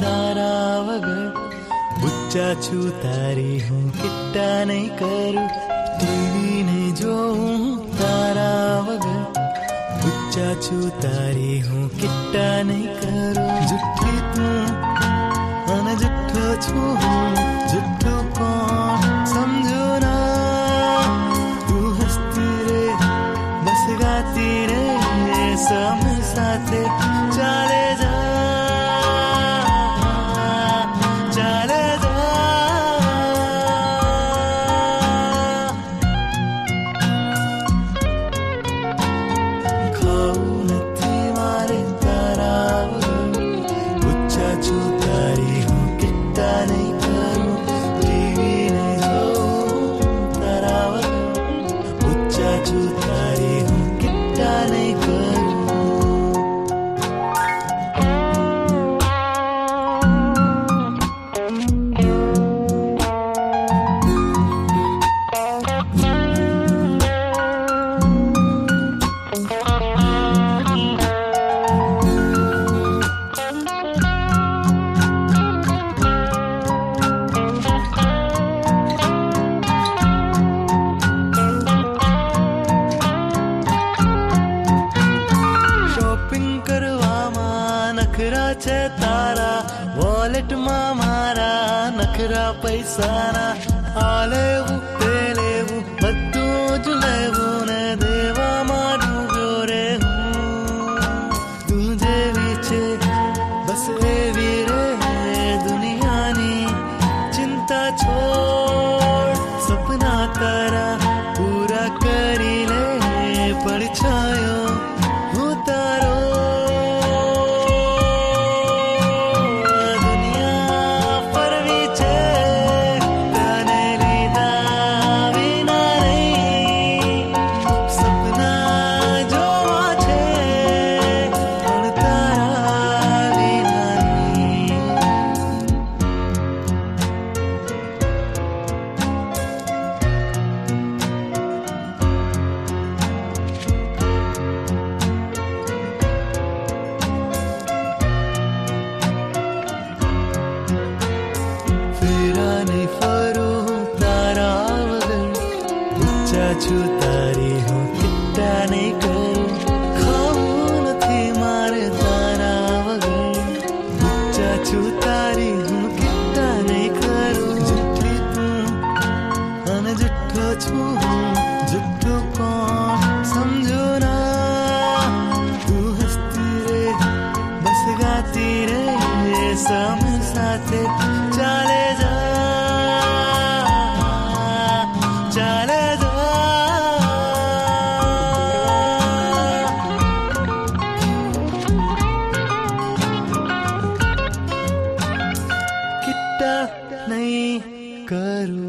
તારા વગર બુચ્ચા છું તારી હું કિટ્ટા નહીં કરું ટીવી નહીં જોઉં તારા વગર બુચ્ચા છું તારી હું કિટ્ટા નહીં કરું જુઠ્ઠી તું અને જુઠ્ઠો છું હું જુઠ્ઠું કોણ સમજો ના તું હસતી રે બસ ગાતી રે સમ શોપિંગ કરવામાં નખરા છે તારા વોલેટમાં મારા નખરા પૈસાના આ લેવું તે લેવું બધું જ લેવું ને દેવામાં ડૂબ્યો રે હું તું જેવી છે બસ એવી રે દુનિયાની ચિંતા છોડ છું તારી હું કિટ્ટા નહીં કરું ખાવું નથી મારે તારા વગર ઊંચા છું તારી હું કિટ્ટા નહીં કરું જુઠ્ઠી તું અને જુઠ્ઠો છું હું જુઠ્ઠું કોણ સમજો ના તું હસતી રે બસ ગાતી રે સમ સાથે करो